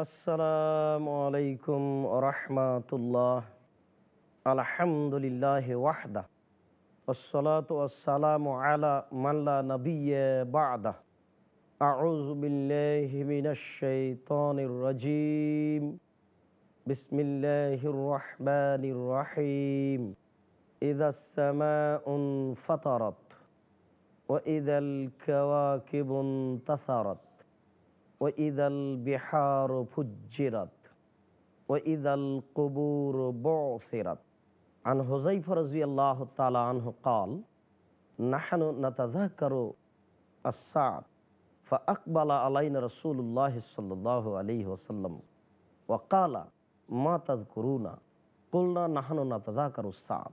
আসসালামু আলাইকুম রহমাতুল্লাহ আলহামদুলিল্লাহ ওয়াহদা والصلاة والسلام على من لا نبي بعده أعوذ بالله من الشيطان الرجيم بسم الله الرحمن الرحيم إذا السماء انفطرت وإذا الكواكب انتثرت وإذا البحار فجرت وإذا القبور بعثرت. عن حذيفة رضي الله تعالى عنه قال نحن نتذكر الساعة فأقبل علينا رسول الله صلى الله عليه وسلم وقال ما تذكرون؟ قلنا نحن نتذاكر الساعة.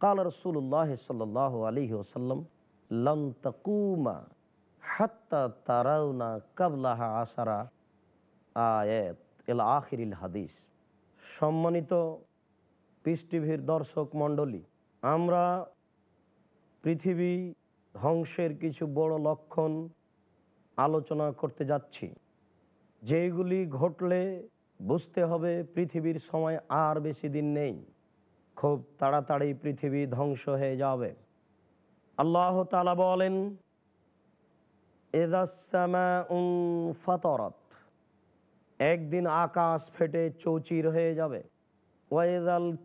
قال رسول الله صلى الله عليه وسلم لن تقوم হাত্তা তারাউনা কাবলাহা আসারা আয়াত এল আখিরিল হাদিস। সম্মানিত পিস টিভির দর্শক মণ্ডলী, আমরা পৃথিবী ধ্বংসের কিছু বড় লক্ষণ আলোচনা করতে যাচ্ছি যেগুলি ঘটলে বুঝতে হবে পৃথিবীর সময় আর বেশি দিন নেই। খুব তাড়াতাড়ি পৃথিবী ধ্বংস হয়ে যাবে। আল্লাহ তালা বলেন ফাতরত একদিন আকাশ ফেটে চৌচির হয়ে যাবে। ওয়াইদাল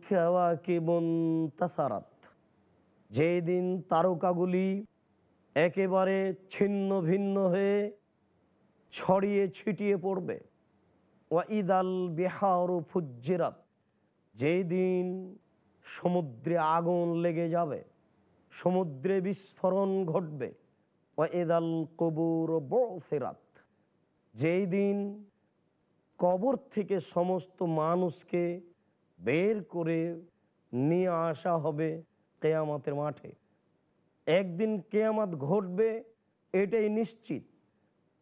তাসারাত যেই দিন তারকাগুলি একেবারে ছিন্ন ভিন্ন হয়ে ছড়িয়ে ছিটিয়ে পড়বে। ওয়াইদাল বিহার ফুজিরাত যেই দিন সমুদ্রে আগুন লেগে যাবে। সমুদ্রে বিস্ফোরণ ঘটবে। ফেরাত যেই দিন কবর থেকে সমস্ত মানুষকে বের করে নিয়ে আসা হবে কেয়ামতের মাঠে। একদিন কেয়ামত ঘটবে, এটাই নিশ্চিত।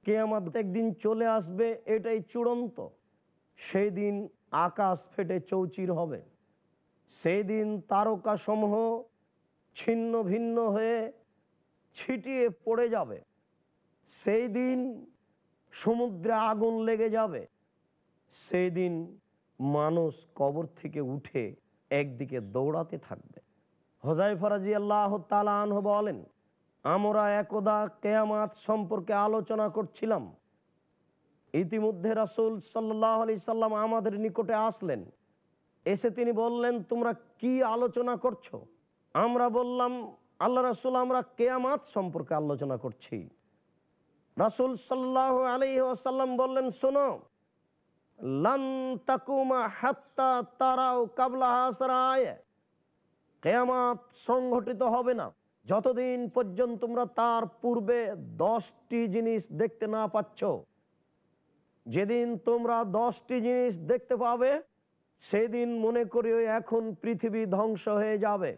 কেয়ামত একদিন চলে আসবে, এটাই চূড়ান্ত। সেই দিন আকাশ ফেটে চৌচির হবে। সেই দিন তারকা সমূহ ছিন্ন ভিন্ন হয়ে ছিটিয়ে পড়ে যাবে। সেই দিন সমুদ্রে আগুন লেগে যাবে। সেই দিন মানুষ কবর থেকে উঠে একদিকে দৌড়াতে থাকবে। হজাই ফরাজি আল্লাহ তালাহ বলেন, আমরা একদা কেয়ামাত সম্পর্কে আলোচনা করছিলাম। ইতিমধ্যে রাসুল সাল্লাহ আলি সাল্লাম আমাদের নিকটে আসলেন। এসে তিনি বললেন, তোমরা কি আলোচনা করছ? আমরা বললাম আল্লাহ রাসুল, আমরা কেয়ামাত সম্পর্কে আলোচনা করছি। রাসুল সাল্লাহ আলী আসাল্লাম বললেন, শোনো কেয়ামাত সংঘটিত হবে না। যতদিন পর্যন্ত তোমরা তার পূর্বে দশটি জিনিস দেখতে না পাচ্ছ, যেদিন তোমরা দশটি জিনিস দেখতে পাবে, সেদিন মনে করিও এখন পৃথিবী ধ্বংস হয়ে যাবে।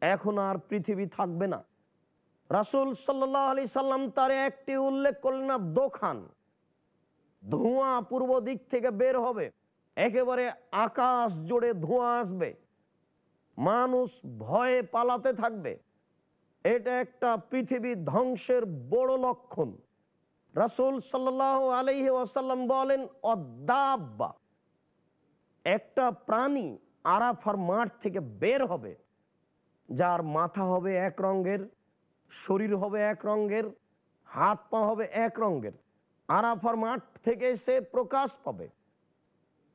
এখন আর পৃথিবী থাকবে না। রাসুল সাল্লাহ আলি সাল্লাম তার একটি উল্লেখ করলেন না দোখান ধোঁয়া পূর্ব দিক থেকে বের হবে। একেবারে আকাশ জুড়ে ধোঁয়া আসবে। মানুষ ভয়ে পালাতে থাকবে। এটা একটা পৃথিবী ধ্বংসের বড় লক্ষণ। রাসুল সাল্লাহ আলহি ওয়াসাল্লাম বলেন অদাব্বা একটা প্রাণী আরাফার মাঠ থেকে বের হবে। যার মাথা হবে এক রঙের, শরীর হবে এক রঙের, হাত পা হবে এক রঙের। আরাফার মাঠ থেকে সে প্রকাশ পাবে।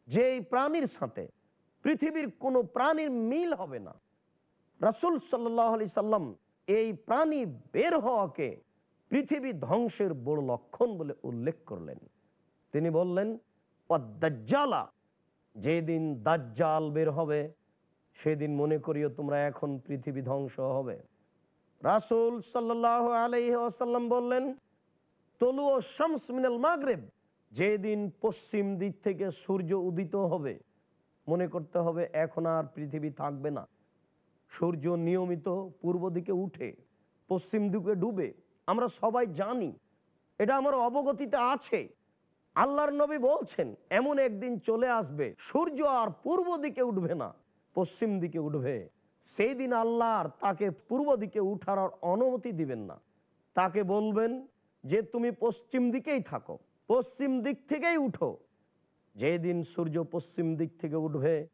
যেই প্রাণীর সাথে পৃথিবীর কোনো প্রাণীর মিল হবে না। রাসুল সাল্লাহ আলি সাল্লাম এই প্রাণী বের হওয়াকে পৃথিবী ধ্বংসের বড় লক্ষণ বলে উল্লেখ করলেন। তিনি বললেন যেদিন দাজ্জাল বের হবে সেদিন মনে করিও তোমরা এখন পৃথিবী ধ্বংস হবে। রাসুল সাল্লাহ আলাইহি আসাল্লাম বললেন, তলু ও শামস মিনাল মাগরেব, যেদিন পশ্চিম দিক থেকে সূর্য উদিত হবে, মনে করতে হবে এখন আর পৃথিবী থাকবে না। সূর্য নিয়মিত পূর্ব দিকে উঠে, পশ্চিম দিকে ডুবে, আমরা সবাই জানি, এটা আমার অবগতিতে আছে। আল্লাহর নবী বলছেন, এমন একদিন চলে আসবে, সূর্য আর পূর্ব দিকে উঠবে না। পশ্চিম দিকে উঠবে। সেই দিন আল্লাহ আর তাকে পূর্ব দিকে উঠার অনুমতি দিবেন না। তাকে বলবেন যে, তুমি পশ্চিম দিকেই থাকো। পশ্চিম দিক থেকেই উঠো। যেদিন সূর্য পশ্চিম দিক থেকে উঠবে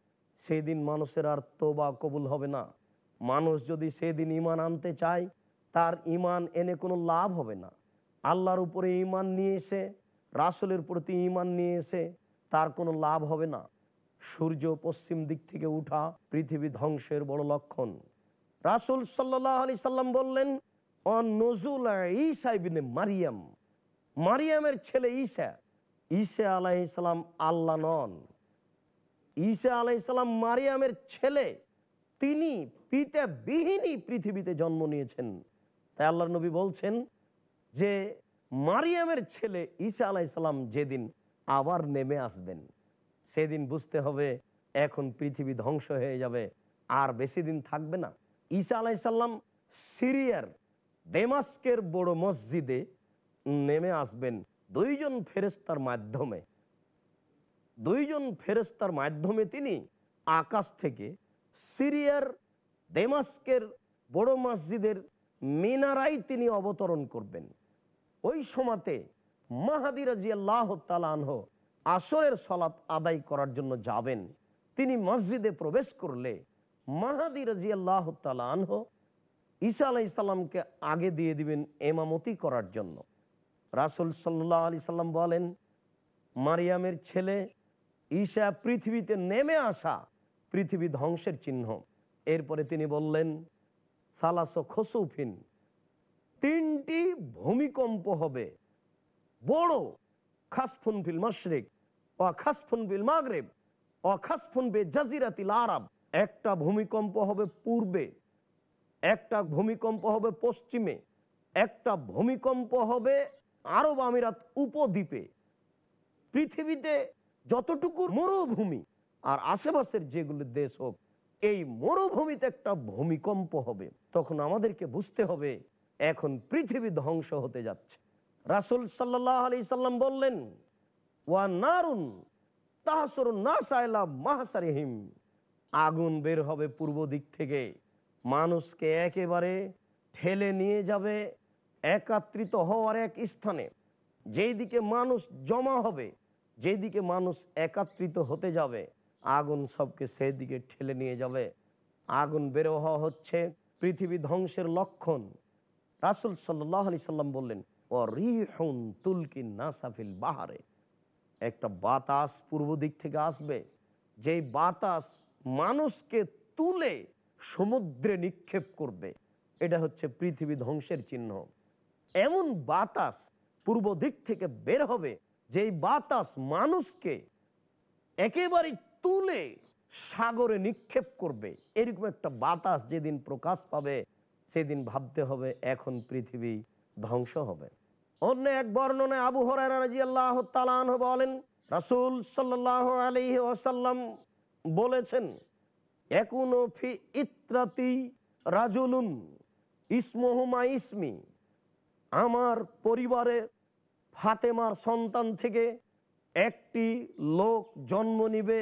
সেই দিন মানুষের আর তোবা কবুল হবে না। মানুষ যদি সেদিন ইমান আনতে চায়, তার ইমান এনে কোনো লাভ হবে না। আল্লাহর উপরে ইমান নিয়ে এসে, রাসুলের প্রতি ইমান নিয়ে এসে তার কোনো লাভ হবে না। সূর্য পশ্চিম দিক থেকে উঠা পৃথিবী ধ্বংসের বড় লক্ষণ। রাসুল সাল্লাহ সাল্লাম বললেন, "অ নজুল মারিয়াম, মারিয়ামের ছেলে ঈসা ঈসা আলাইসালাম আল্লাহ নন। ঈসা আলাইসালাম মারিয়ামের ছেলে, তিনি পিতা বিহীনই পৃথিবীতে জন্ম নিয়েছেন। তাই আল্লাহ নবী বলছেন যে, মারিয়ামের ছেলে ঈসা আলাইসালাম যেদিন আবার নেমে আসবেন। সেদিন বুঝতে হবে এখন পৃথিবী ধ্বংস হয়ে যাবে, আর বেশি দিন থাকবে না। ঈসা আলাইসাল্লাম সিরিয়ার দেমাস্কের বড় মসজিদে নেমে আসবেন দুইজন ফেরেস্তার মাধ্যমে। দুইজন ফেরেস্তার মাধ্যমে তিনি আকাশ থেকে সিরিয়ার দেমাস্কের বড় মসজিদের মিনারাই তিনি অবতরণ করবেন। ওই সময়তে মাহাদি রাজি আল্লাহ তালানহ আসরের সলাৎ আদায় করার জন্য যাবেন। তিনি মসজিদে প্রবেশ করলে মাহাদি রাজি আল্লাহ তালানহ ঈসা আলাই সাল্লামকে আগে দিয়ে দিবেন এমামতি করার জন্য। রাসুল সাল্লাহ আলি সাল্লাম বলেন, মারিয়ামের ছেলে ঈশা পৃথিবীতে নেমে আসা পৃথিবী ধ্বংসের চিহ্ন। এরপরে তিনি বললেন, সালাস খসুফিন, তিনটি ভূমিকম্প হবে, বড় খাসফুন ফিল মশরিক একটা ভূমিকম্প হবে পূর্বে, একটা ভূমিকম্প হবে পশ্চিমে, একটা ভূমিকম্প হবে আরব আমিরাত উপদ্বীপে। পৃথিবীতে যতটুকু মরুভূমি আর আশেপাশের যেগুলো দেশ হোক, এই মরুভূমিতে একটা ভূমিকম্প হবে। তখন আমাদেরকে বুঝতে হবে, এখন পৃথিবী ধ্বংস হতে যাচ্ছে। রাসুল সাল্লাহ আলি সাল্লাম বললেন আগুন বের হবে পূর্ব দিক থেকে। মানুষকে একেবারে ঠেলে নিয়ে যাবে একাত্রিত হওয়ার এক স্থানে। যেই দিকে মানুষ জমা হবে, যেই দিকে মানুষ একাত্রিত হতে যাবে, আগুন সবকে সেই দিকে ঠেলে নিয়ে যাবে। আগুন বের হওয়া হচ্ছে পৃথিবী ধ্বংসের লক্ষণ। রাসুল সাল্লাহ আলি সাল্লাম বললেন ও রিহুন তুলকি নাসাফিল বাহারে। একটা বাতাস পূর্ব দিক থেকে আসবে। যেই বাতাস মানুষকে তুলে সমুদ্রে নিক্ষেপ করবে, এটা হচ্ছে পৃথিবী ধ্বংসের চিহ্ন। এমন বাতাস পূর্ব দিক থেকে বের হবে, যেই বাতাস মানুষকে একেবারে তুলে সাগরে নিক্ষেপ করবে। এরকম একটা বাতাস যেদিন প্রকাশ পাবে, সেদিন ভাবতে হবে এখন পৃথিবী ধ্বংস হবে। অন্য এক বর্ণনায় আবু হরাহ তালান বলেন, রাসুল সাল্লাহ আলহি ওসাল্লাম বলেছেন, একুনো ফি ইত্রাতি রাজুলুন ইসমহুমা ইসমি। আমার পরিবারে ফাতেমার সন্তান থেকে একটি লোক জন্ম নিবে,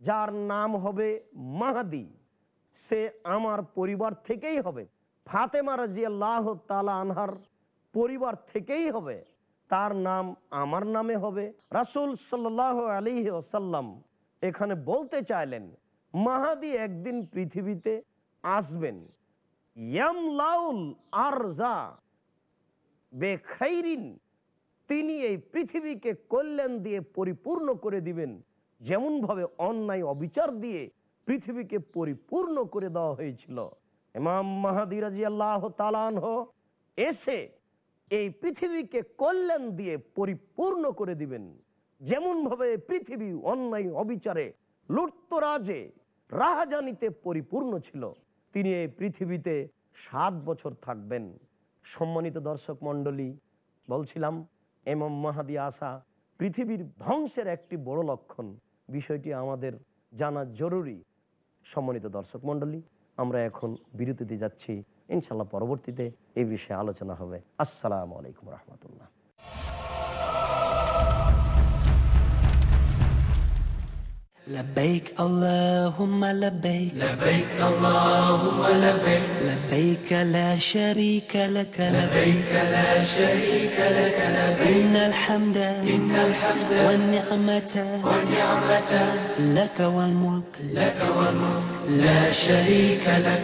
যার নাম হবে মাহাদি। সে আমার পরিবার থেকেই হবে। ফাতেমা রাজি আল্লাহ তালা আনহার পরিবার থেকেই হবে। তার নাম আমার নামে হবে। রাসুল সাল্লাহ আলী এখানে বলতে চাইলেন, মাহাদি একদিন পৃথিবীতে আসবেন। আরজা তিনি এই পৃথিবীকে কল্যাণ দিয়ে পরিপূর্ণ করে দিবেন। যেমন ভাবে অন্যায়, অবিচার দিয়ে পৃথিবীকে পরিপূর্ণ করে দেওয়া হয়েছিল। ইমাম মাহাদিরাজি আল্লাহ তালানহ এসে এই পৃথিবীকে কল্যাণ দিয়ে পরিপূর্ণ করে দিবেন। যেমন ভাবে পৃথিবী অন্যায়, অবিচারে, লুটতরাজে, রাহাজানিতে পরিপূর্ণ ছিল, তিনি এই পৃথিবীতে সাত বছর থাকবেন। সম্মানিত দর্শক মণ্ডলী, বলছিলাম, এমম মাহাদি আসা পৃথিবীর ধ্বংসের একটি বড় লক্ষণ, বিষয়টি আমাদের জানা জরুরি। সম্মানিত দর্শক মণ্ডলী, আমরা এখন বিরতিতে যাচ্ছি। ইনশাল্লাহ পরবর্তীতে এই বিষয়ে আলোচনা হবে আসসালামু আলাইকুম রহমতুল্লাহ لبيك اللهم لبيك لبيك اللهم لبيك لبيك لا شريك لك لبيك لا شريك لك لبيك إن الحمد إن الحمد والنعمة والنعمة لك والملك لك والملك لا شريك لك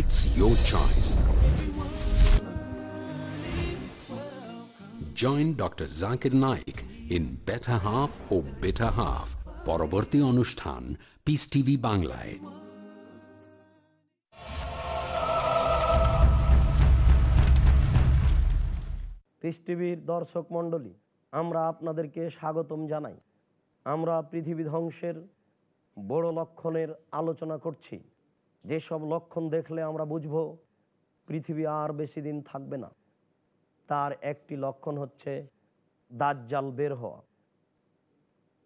It's your choice. Join Dr. Zakir Naik in Better Half or Bitter Half. পরবর্তী অনুষ্ঠান পিস টিভি বাংলায় পৃথিবীর দর্শক মণ্ডলী, আমরা আপনাদেরকে স্বাগতম জানাই আমরা পৃথিবী ধ্বংসের বড় লক্ষণের আলোচনা করছি যেসব লক্ষণ দেখলে আমরা বুঝব, পৃথিবী আর বেশি দিন থাকবে না। তার একটি লক্ষণ হচ্ছে দাজ্জাল বের হওয়া।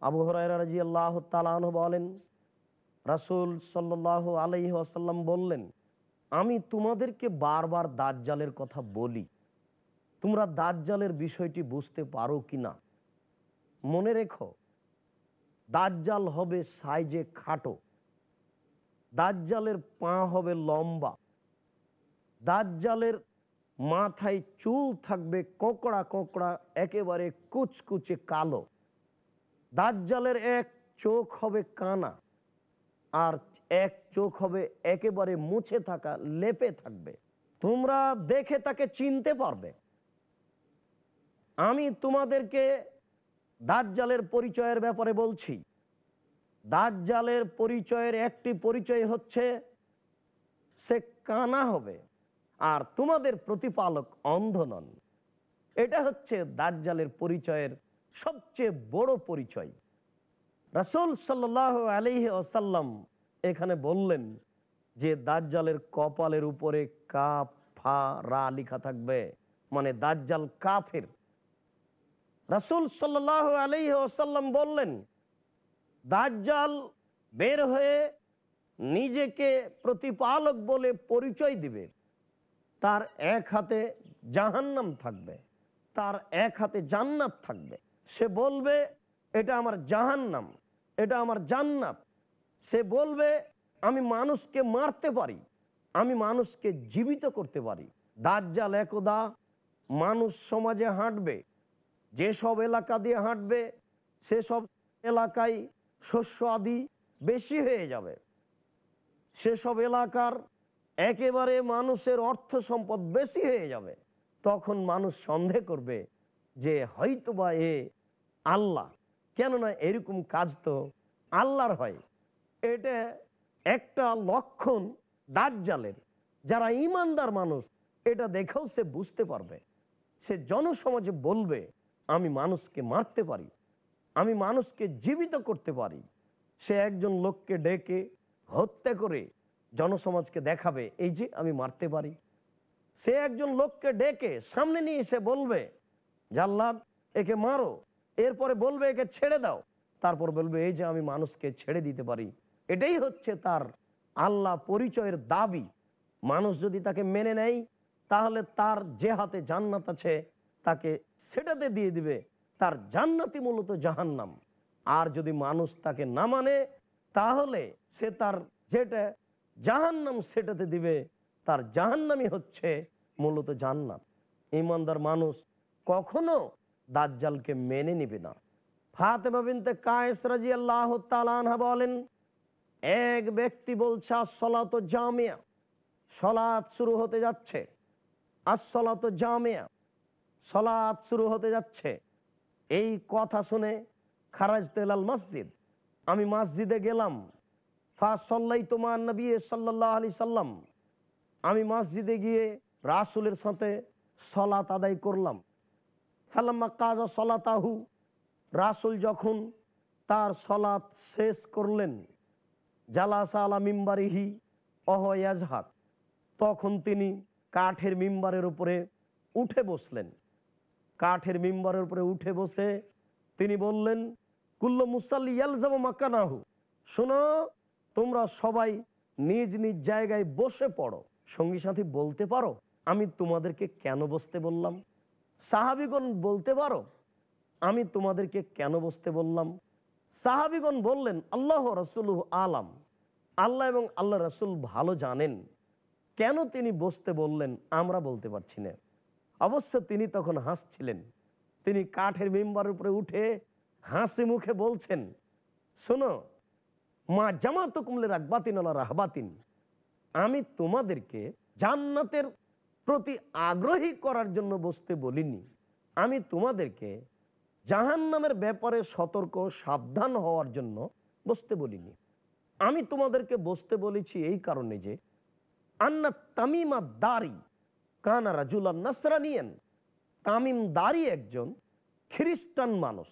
আবু হরাইরাজি আল্লাহ তালাহ বলেন, রাসুল সাল্লাহ আলাইহি আসাল্লাম বললেন, আমি তোমাদেরকে বারবার দাজ্জালের কথা বলি। তোমরা দাজ্জালের বিষয়টি বুঝতে পারো কি না? মনে রেখো, দাজ্জাল হবে সাইজে খাটো। দাজ্জালের পা হবে লম্বা। দাজ্জালের মাথায় চুল থাকবে কোকড়া কোকড়া, একেবারে কুচকুচে কালো। দাজ্জালের এক চোখ হবে কানা আর এক চোখ হবে একেবারে মুছে থাকা, লেপে থাকবে। তোমরা দেখে তাকে চিনতে পারবে। আমি তোমাদেরকে দাজ্জালের পরিচয়ের ব্যাপারে বলছি। দাজ্জালের পরিচয়ের একটি পরিচয় হচ্ছে সে কানা হবে, আর তোমাদের প্রতিপালক অন্ধ নন এটা হচ্ছে দাজ্জালের পরিচয়ের সবচেয়ে বড় পরিচয়। রাসুল সাল্লাহ আলিহি আসাল্লাম এখানে বললেন যে দাজ্জালের কপালের উপরে কাপ ফা, রা লিখা থাকবে মানে দাজ্জাল কাফের। রাসুল সাল্লাহ আলিহি আসাল্লাম বললেন দাজ্জাল বের হয়ে নিজেকে প্রতিপালক বলে পরিচয় দিবে। তার এক হাতে জাহান্নাম থাকবে, তার এক হাতে জান্নাত থাকবে। সে বলবে, এটা আমার জাহান্নাম, এটা আমার জান্নাত। সে বলবে, আমি মানুষকে মারতে পারি, আমি মানুষকে জীবিত করতে পারি। দাজ্জাল একদা মানুষ সমাজে হাঁটবে, যেসব এলাকা দিয়ে হাঁটবে, সেসব এলাকায় শস্য আদি বেশি হয়ে যাবে। সেসব এলাকার একেবারে মানুষের অর্থ সম্পদ বেশি হয়ে যাবে। তখন মানুষ সন্দেহ করবে যে হয়তোবা এ আল্লাহ। কেননা এরকম কাজ তো আল্লাহর হয়। এটা একটা লক্ষণ দাজ্জালের। যারা ইমানদার মানুষ, এটা দেখেও সে বুঝতে পারবে। সে জনসমাজে বলবে, আমি মানুষকে মারতে পারি। আমি মানুষকে জীবিত করতে পারি। সে একজন লোককে ডেকে, হত্যা করে জনসমাজকে দেখাবে, এই যে আমি মারতে পারি। সে একজন লোককে ডেকে সামনে নিয়ে এসে বলবে, জাল্লাদ, একে মারো। এরপরে বলবে, একে ছেড়ে দাও। তারপর বলবে, এই যে আমি মানুষকে ছেড়ে দিতে পারি। এটাই হচ্ছে তার আল্লাহ পরিচয়ের দাবি। মানুষ যদি তাকে মেনে নেয়, তাহলে তার যে হাতে জান্নাত আছে, তাকে সেটাতে দিয়ে দিবে। তার জান্নাতি মূলত জাহান্নাম। আর যদি মানুষ তাকে না মানে তাহলে সে তার যেটা জাহান্নাম সেটাতে দিবে, তার জাহান্নামই হচ্ছে মূলত জান্নাত। ইমানদার মানুষ কখনো দাজ্জালকে মেনে নিবে না। ফাতেমা বিনতে কায়েস রাদিয়াল্লাহু তাআলা আনহা বলেন, এক ব্যক্তি বলছে, আসসালাত জামিয়া সলাৎ শুরু হতে যাচ্ছে। আসসালাত জামিয়া সলাৎ শুরু হতে যাচ্ছে। এই কথা শুনে খারাজ তেলাল মসজিদ, আমি মসজিদে গেলাম। ফাঁসাল্লাই তোমার নবী সাল্লাহ আলি সাল্লাম। আমি মসজিদে গিয়ে রাসুলের সাথে সলাত আদায় করলাম। ফালাম্মা কাজা সলাতাহু, রাসুল যখন তার সলাত শেষ করলেন, জালাসা আলা মিম্বারিহি অহয়াজহাক তখন তিনি কাঠের মিম্বারের উপরে উঠে বসলেন। কাঠের মিম্বারের উপরে উঠে বসে তিনি বললেন, কুল্ল মুসাল্লি ইয়ালজামা শোনো, তোমরা সবাই নিজ নিজ জায়গায় বসে পড়ো। সঙ্গী সাথী বলতে পারো, আমি তোমাদেরকে কেন বসতে বললাম? সাহাবিগণ বলতে পারো, আমি তোমাদেরকে কেন বসতে বললাম? সাহাবিগণ বললেন, আল্লাহ রসুল আলাম। আল্লাহ এবং আল্লাহ রসুল ভালো জানেন। কেন তিনি বসতে বললেন, আমরা বলতে পারছি না। অবশ্য তিনি তখন হাসছিলেন। তিনি কাঠের মেম্বারের উপরে উঠে হাসি মুখে বলছেন, শোনো, মা জামাত কুমলে রাখবাতিন রাহবাতিন, আমি তোমাদেরকে জান্নাতের প্রতি আগ্রহী করার জন্য বসতে বলিনি। আমি তোমাদেরকে জাহান নামের ব্যাপারে সতর্ক, সাবধান হওয়ার জন্য বসতে বলিনি। আমি তোমাদেরকে বসতে বলেছি এই কারণে যে, আন্না তামিমা দারি নাসরানিয়ান। তামিম দারি একজন খ্রিস্টান মানুষ।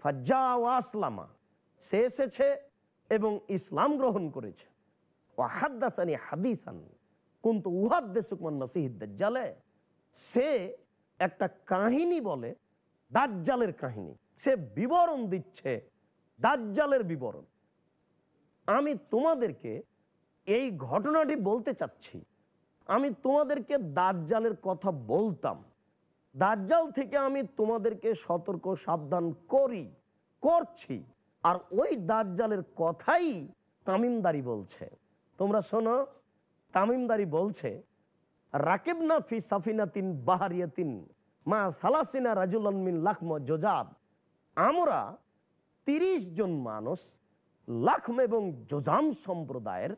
ফাজ্জা ও আসলামা। সে এসেছে এবং ইসলাম গ্রহণ করেছে। ও হাদ্দাসানি হাদিসান। কিন্তু সে একটা কাহিনী বলে, দাজ্জালের কাহিনী। সে বিবরণ দিচ্ছে দাজ্জালের বিবরণ। আমি তোমাদেরকে এই ঘটনাটি বলতে চাচ্ছি। আমি তোমাদেরকে দাজ্জালের কথা বলতাম। দাজ্জাল থেকে আমি তোমাদেরকে সতর্ক, সাবধান করি, করছি। আর ওই দাজ্জালের কথাই তামিমদারি বলছে। তোমরা শোনো, তামিমদারি বলছে রাকিবনা ফি সাফিনাতিন বাহারিয়াতিন, মা সালাসিনা রাজুলান মিন লাখম জোজাব। আমরা তিরিশ জন মানুষ, লাখম এবং জোজাম সম্প্রদায়ের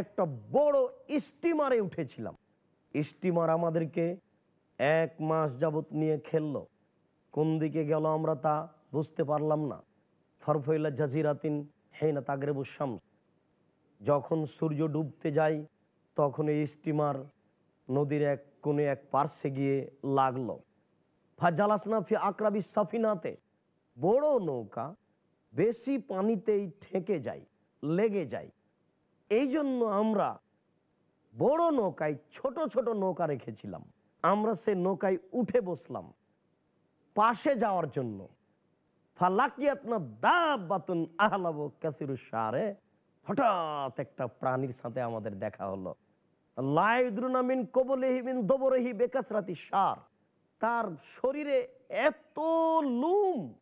একটা বড় স্টিমারে উঠেছিলাম। স্টিমার আমাদেরকে এক মাস যাবত নিয়ে খেললো। কোন দিকে গেল আমরা তা বুঝতে পারলাম না। ফরফইলা জাজিরাতিন হেনা তাগরেবু শামস। যখন সূর্য ডুবতে যায়, তখন এই স্টিমার নদীর এক কোণে এক পার্শ্বে গিয়ে লাগল। ফাজালাসনা ফি আকরাবি সাফিনাতে। বড় নৌকা বেশি পানিতেই ঠেকে যায়, লেগে যায়। এই জন্য আমরা বড় নৌকায় ছোট ছোট নৌকা রেখেছিলাম। আমরা সে নৌকায় উঠে বসলাম পাশে যাওয়ার জন্য। ফালাকিয়াত দাবাতুন আহলাবু কাসিরু সারে হঠাৎ একটা প্রাণীর সাথে আমাদের দেখা হলো। সার তার শরীরে এত লুম।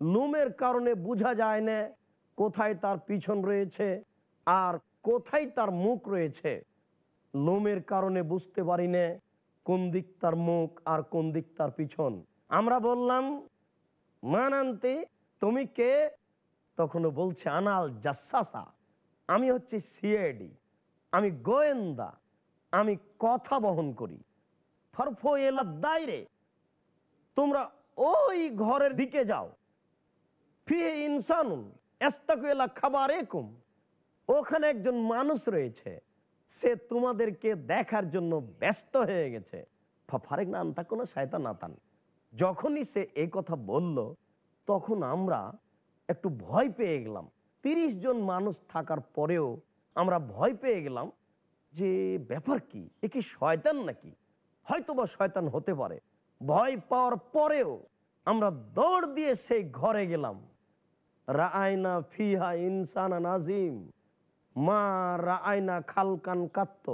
লুমের কারণে বোঝা যায় না কোথায় তার পিছন রয়েছে। আর কোথায় তার মুখ রয়েছে? লোমের কারণে বুঝতে পারি না কোন দিক তার মুখ আর কোন দিক তার পিছন। আমরা বললাম, মানান্তে, তুমি কে? তখনও বলছে, আনাল জাসাসা। আমি হচ্ছে সিআইডি। আমি গোয়েন্দা। আমি কথা বহন করি। ফরফো এলা তোমরা ওই ঘরের দিকে যাও। ফিহে ইনসানুন এস্তাকু এলা খাবার একুম ওখানে একজন মানুষ রয়েছে। সে তোমাদেরকে দেখার জন্য ব্যস্ত হয়ে গেছে। ফারেক না আনতা কোনো শয়তান নাতান যখনই সে এই কথা বলল, তখন আমরা একটু ভয় পেয়ে গেলাম। তিরিশ জন মানুষ থাকার পরেও আমরা ভয় পেয়ে গেলাম যে, ব্যাপার কি? এ কি শয়তান নাকি? হয়তো বা শয়তান হতে পারে। ভয় পাওয়ার পরেও আমরা দৌড় দিয়ে সেই ঘরে গেলাম। রাআইনা ফিহা ইনসানা নাজিম মা রাআইনা খালকান কাত্ত।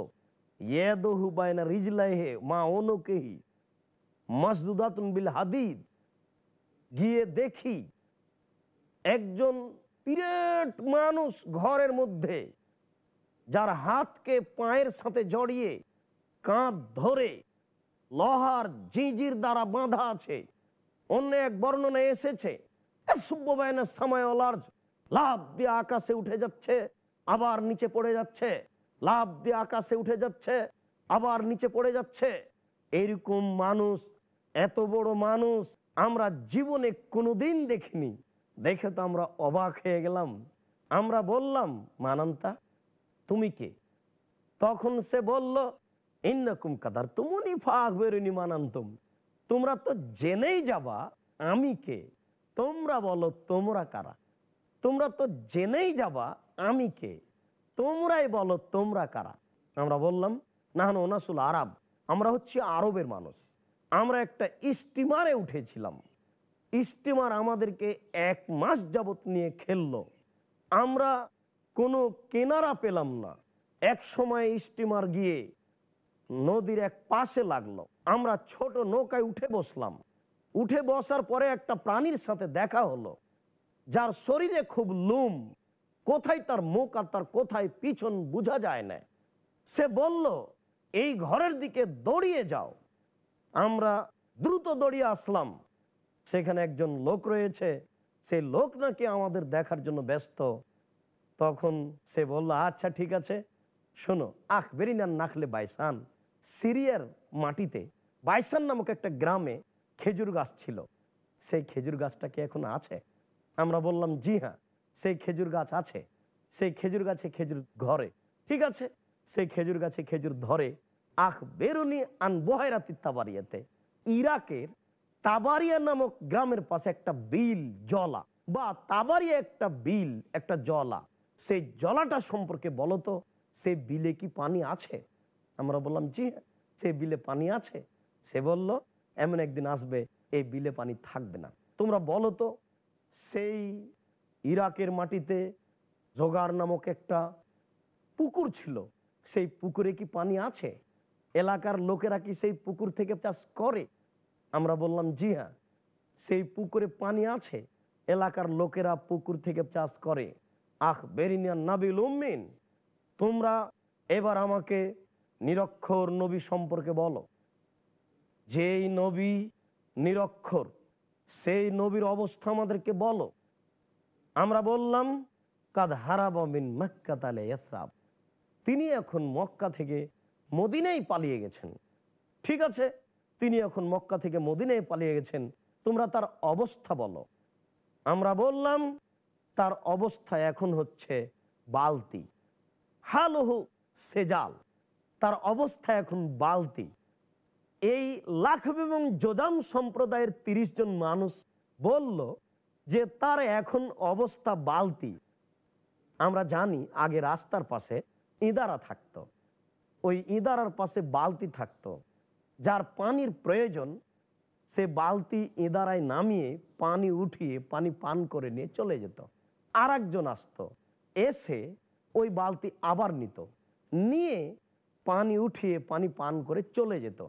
ইয়েদহু বাইনা রিজলাইহে মা অনুকেহি। মাসদুদাতুন বিল হাদিদ। গিয়ে দেখি একজন পিরেট মানুষ ঘরের মধ্যে, যার হাতকে পায়ের সাথে জড়িয়ে কাঁধ ধরে লোহার জিজির দ্বারা বাঁধা আছে। অন্য এক বর্ণনা এসেছে লাভ দিয়ে আকাশে উঠে যাচ্ছে আবার নিচে পড়ে যাচ্ছে। লাভ দিয়ে আকাশে উঠে যাচ্ছে, আবার নিচে পড়ে যাচ্ছে। এরকম মানুষ, এত বড় মানুষ, আমরা জীবনে কোনোদিন দেখিনি। দেখে তো আমরা অবাক হয়ে গেলাম। আমরা বললাম, মানান্তা, তুমি কে? তখন সে বলল, ইন্নকুম কাদার তুমনি ফাঁক বেরুনি মানান্তম। তোমরা তো জেনেই যাবা আমি কে। তোমরা বলো, তোমরা কারা? তোমরা তো জেনেই যাবা আমি কে? তোমরাই বলো, তোমরা কারা? আমরা বললাম না না ওনাসুল আরব, আমরা হচ্ছে আরবের মানুষ। আমরা একটা স্টিমারে উঠেছিলাম। স্টিমার আমাদেরকে এক মাস যাবত নিয়ে খেললো। আমরা কোনো কেনারা পেলাম না। এক সময় স্টিমার গিয়ে নদীর এক পাশে লাগল। আমরা ছোট নৌকায় উঠে বসলাম। উঠে বসার পরে একটা প্রাণীর সাথে দেখা হলো, যার শরীরে খুব লুম। কোথায় তার মুখ আর তার কোথায় পিছন বোঝা যায় না। সে বলল, এই ঘরের দিকে দৌড়িয়ে যাও। আমরা দ্রুত দৌড়িয়ে আসলাম। সেখানে একজন লোক রয়েছে। সেই লোক নাকি আমাদের দেখার জন্য ব্যস্ত। তখন সে বলল আচ্ছা ঠিক আছে। শোনো আখ বেরিনার নাখলে বাইসান সিরিয়ার মাটিতে। বাইসান নামক একটা গ্রামে খেজুর গাছ ছিল। সেই খেজুর গাছটা কি এখন আছে? আমরা বললাম, জি হ্যাঁ। সেই খেজুর গাছ আছে সেই খেজুর গাছে খেজুর ঘরে ঠিক আছে? সেই খেজুর গাছে খেজুর ধরে আখ বেরুনি আন বহাইরাতি তাবারিয়াতে ইরাকের তাবারিয়া নামক গ্রামের পাশে একটা বিল জলা বা তাবারিয়া একটা বিল একটা জলা। সেই জলাটা সম্পর্কে বলো তো সেই বিলে কি পানি আছে? আমরা বললাম জি হ্যাঁ, সেই বিলে পানি আছে। সে বলল এমন একদিন আসবে এই বিলে পানি থাকবে না। তোমরা বলো তো সেই ইরাকের মাটিতে জোগার নামক একটা পুকুর ছিল। সেই পুকুরে কি পানি আছে? এলাকার লোকেরা কি সেই পুকুর থেকে চাষ করে? আমরা বললাম, জি হ্যাঁ সেই পুকুরে পানি আছে। এলাকার লোকেরা পুকুর থেকে চাষ করে। আখ বেরিনিয়া নাবিল উম্মিন, তোমরা এবার আমাকে নিরক্ষর নবী সম্পর্কে বলো। যেই নবী নিরক্ষর, সেই নবীর অবস্থা আমাদেরকে বলো। আমরা বললাম, কাদ হারাবিন মক্কা তালে ইসরাব তিনি এখন মক্কা থেকে মদিনায় পালিয়ে গেছেন। ঠিক আছে, তিনি এখন মক্কা থেকে মদিনায় পালিয়ে গেছেন। তোমরা তার অবস্থা বলো। আমরা বললাম, তার অবস্থা এখন হচ্ছে বালতি। হালহু সেজাল, তার অবস্থা এখন বালতি। এই লাখব এবং যোদাম সম্প্রদায়ের তিরিশ জন মানুষ বলল যে তার এখন অবস্থা বালতি। আমরা জানি আগে রাস্তার পাশে ইদারা থাকতো। ওই ইদারার পাশে বালতি থাকতো। যার পানির প্রয়োজন, সে বালতি ইদারায় নামিয়ে পানি উঠিয়ে, পানি পান করে নিয়ে চলে যেত। আর একজন আসতো, এসে ওই বালতি আবার নিত। নিয়ে পানি উঠিয়ে, পানি পান করে চলে যেত।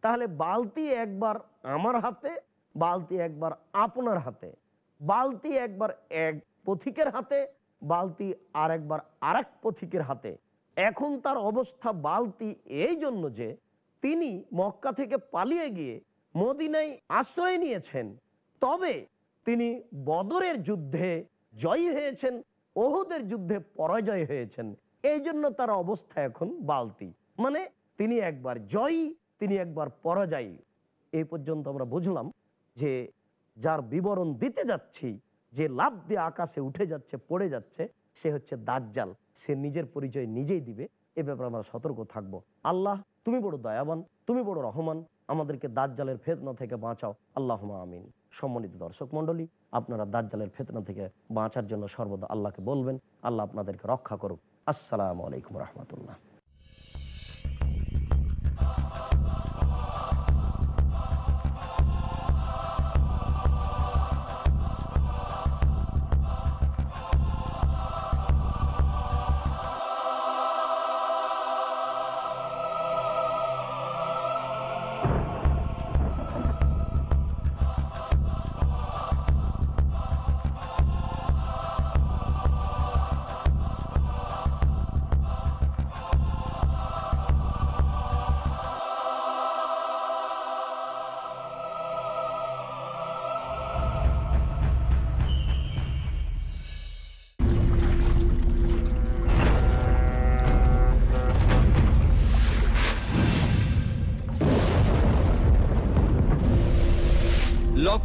তাহলে বালতি একবার আমার হাতে, বালতি একবার আপনার হাতে। বালতি একবার এক পথিকের হাতে, বালতি আর একবার আর এক পথিকের হাতে। এখন তার অবস্থা বালতি এই জন্য যে, তিনি মক্কা থেকে পালিয়ে গিয়ে মদিনায় আশ্রয় নিয়েছেন। তবে তিনি বদরের যুদ্ধে জয়ী হয়েছেন, ওহুদের যুদ্ধে পরাজয় হয়েছেন। এই জন্য তার অবস্থা এখন বালতি। মানে তিনি একবার জয়ী, তিনি একবার পরাজয়ী। এই পর্যন্ত আমরা বুঝলাম যে যার বিবরণ দিতে যাচ্ছি, যে লাভ দিয়ে আকাশে উঠে যাচ্ছে, পড়ে যাচ্ছে, সে হচ্ছে দাজ্জাল। সে নিজের পরিচয় নিজেই দিবে। এ ব্যাপারে আমরা সতর্ক থাকব। আল্লাহ, তুমি বড় দয়াবান, তুমি বড় রহমান, আমাদেরকে দাজ্জালের ফেতনা থেকে বাঁচাও। আল্লাহ আমিন। সম্মানিত দর্শক মন্ডলী আপনারা দাজ্জালের ফেতনা থেকে বাঁচার জন্য সর্বদা আল্লাহকে বলবেন। আল্লাহ আপনাদেরকে রক্ষা করুক। আসসালামু আলাইকুম রহমতুল্লাহ।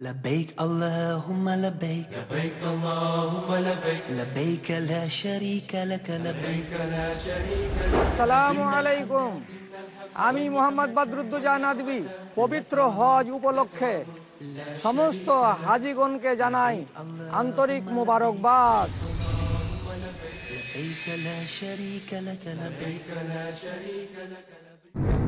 لبيك اللهم لبيك لبيك اللهم لبيك لبيك لا شريك لك لبيك لا شريك আসসালামু আলাইকুম আমি মোহাম্মদ বদরুদ্দোজা নাদবি পবিত্র হজ উপলক্ষে সমস্ত হাজিগণকে জানাই আন্তরিক মোবারকবাদ لبيك لا شريك لك لبيك لا شريك لك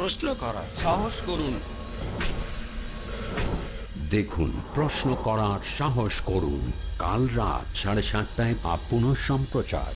প্রশ্ন করা সাহস করুন। দেখুন, প্রশ্ন করার সাহস করুন। কাল রাত সাড়ে সাতটায় আপ সম্প্রচার।